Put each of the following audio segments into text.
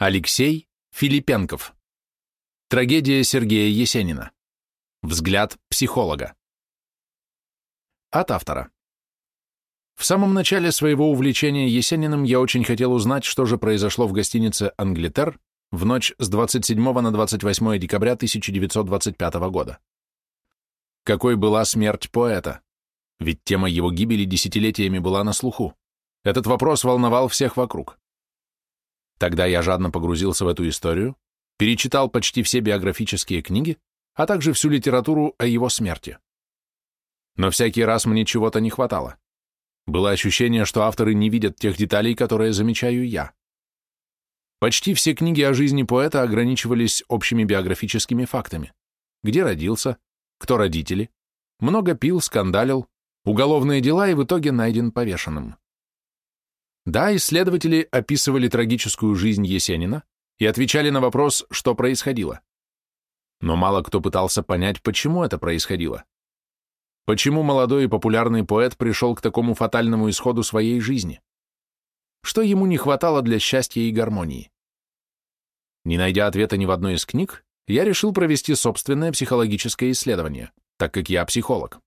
Алексей Филипенков. Трагедия Сергея Есенина. Взгляд психолога. От автора. В самом начале своего увлечения Есениным я очень хотел узнать, что же произошло в гостинице «Англитер» в ночь с 27 на 28 декабря 1925 года. Какой была смерть поэта? Ведь тема его гибели десятилетиями была на слуху. Этот вопрос волновал всех вокруг. Тогда я жадно погрузился в эту историю, перечитал почти все биографические книги, а также всю литературу о его смерти. Но всякий раз мне чего-то не хватало. Было ощущение, что авторы не видят тех деталей, которые замечаю я. Почти все книги о жизни поэта ограничивались общими биографическими фактами. Где родился, кто родители, много пил, скандалил, уголовные дела и в итоге найден повешенным. Да, исследователи описывали трагическую жизнь Есенина и отвечали на вопрос, что происходило. Но мало кто пытался понять, почему это происходило. Почему молодой и популярный поэт пришел к такому фатальному исходу своей жизни? Что ему не хватало для счастья и гармонии? Не найдя ответа ни в одной из книг, я решил провести собственное психологическое исследование, так как я психолог.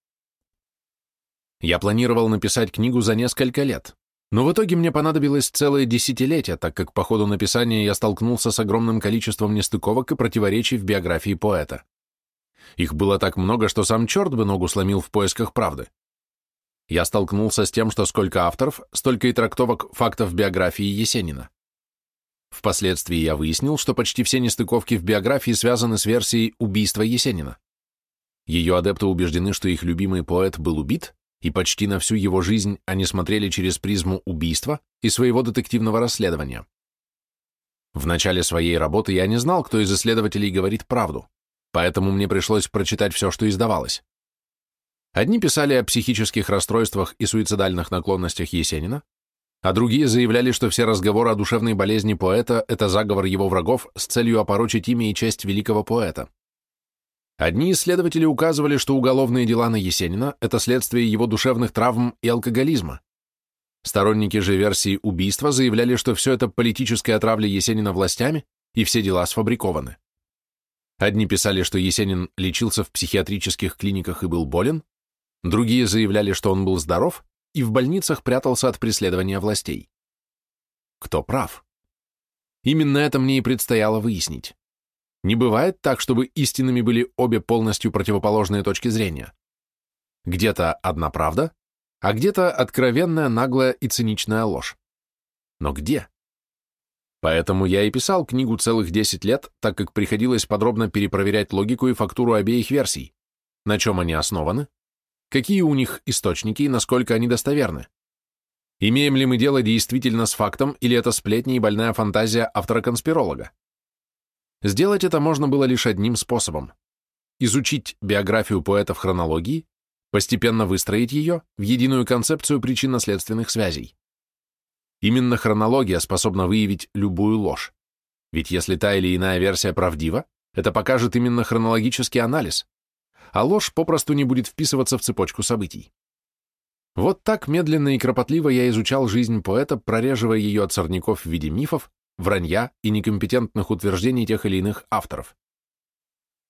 Я планировал написать книгу за несколько лет, но в итоге мне понадобилось целое десятилетие, так как по ходу написания я столкнулся с огромным количеством нестыковок и противоречий в биографии поэта. Их было так много, что сам черт бы ногу сломил в поисках правды. Я столкнулся с тем, что сколько авторов, столько и трактовок фактов биографии Есенина. Впоследствии я выяснил, что почти все нестыковки в биографии связаны с версией убийства Есенина. Ее адепты убеждены, что их любимый поэт был убит, и почти на всю его жизнь они смотрели через призму убийства и своего детективного расследования. В начале своей работы я не знал, кто из исследователей говорит правду, поэтому мне пришлось прочитать все, что издавалось. Одни писали о психических расстройствах и суицидальных наклонностях Есенина, а другие заявляли, что все разговоры о душевной болезни поэта – это заговор его врагов с целью опорочить имя и честь великого поэта. Одни исследователи указывали, что уголовные дела на Есенина – это следствие его душевных травм и алкоголизма. Сторонники же версии убийства заявляли, что все это политическая травля Есенина властями и все дела сфабрикованы. Одни писали, что Есенин лечился в психиатрических клиниках и был болен, другие заявляли, что он был здоров и в больницах прятался от преследования властей. Кто прав? Именно это мне и предстояло выяснить. Не бывает так, чтобы истинными были обе полностью противоположные точки зрения. Где-то одна правда, а где-то откровенная, наглая и циничная ложь. Но где? Поэтому я и писал книгу целых 10 лет, так как приходилось подробно перепроверять логику и фактуру обеих версий, на чем они основаны, какие у них источники и насколько они достоверны. Имеем ли мы дело действительно с фактом, или это сплетни и больная фантазия автора-конспиролога? Сделать это можно было лишь одним способом – изучить биографию поэта в хронологии, постепенно выстроить ее в единую концепцию причинно-следственных связей. Именно хронология способна выявить любую ложь, ведь если та или иная версия правдива, это покажет именно хронологический анализ, а ложь попросту не будет вписываться в цепочку событий. Вот так медленно и кропотливо я изучал жизнь поэта, прореживая ее от сорняков в виде мифов, вранья и некомпетентных утверждений тех или иных авторов.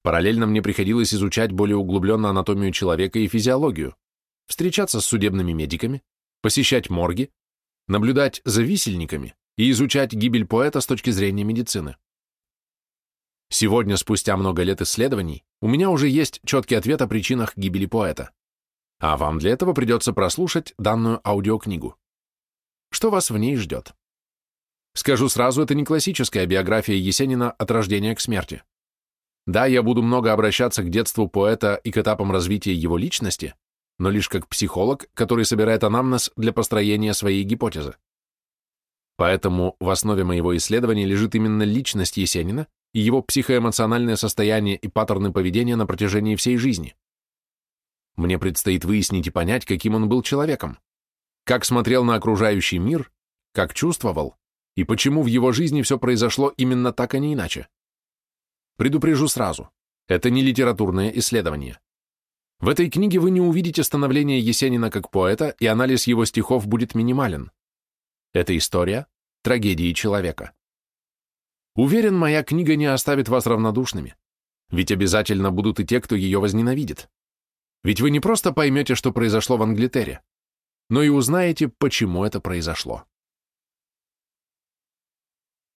Параллельно мне приходилось изучать более углубленно анатомию человека и физиологию, встречаться с судебными медиками, посещать морги, наблюдать за висельниками и изучать гибель поэта с точки зрения медицины. Сегодня, спустя много лет исследований, у меня уже есть четкий ответ о причинах гибели поэта. А вам для этого придется прослушать данную аудиокнигу. Что вас в ней ждет? Скажу сразу, это не классическая биография Есенина от рождения к смерти. Да, я буду много обращаться к детству поэта и к этапам развития его личности, но лишь как психолог, который собирает анамнез для построения своей гипотезы. Поэтому в основе моего исследования лежит именно личность Есенина и его психоэмоциональное состояние и паттерны поведения на протяжении всей жизни. Мне предстоит выяснить и понять, каким он был человеком, как смотрел на окружающий мир, как чувствовал, и почему в его жизни все произошло именно так, а не иначе. Предупрежу сразу, это не литературное исследование. В этой книге вы не увидите становление Есенина как поэта, и анализ его стихов будет минимален. Это история трагедии человека. Уверен, моя книга не оставит вас равнодушными, ведь обязательно будут и те, кто ее возненавидит. Ведь вы не просто поймете, что произошло в Англитере, но и узнаете, почему это произошло.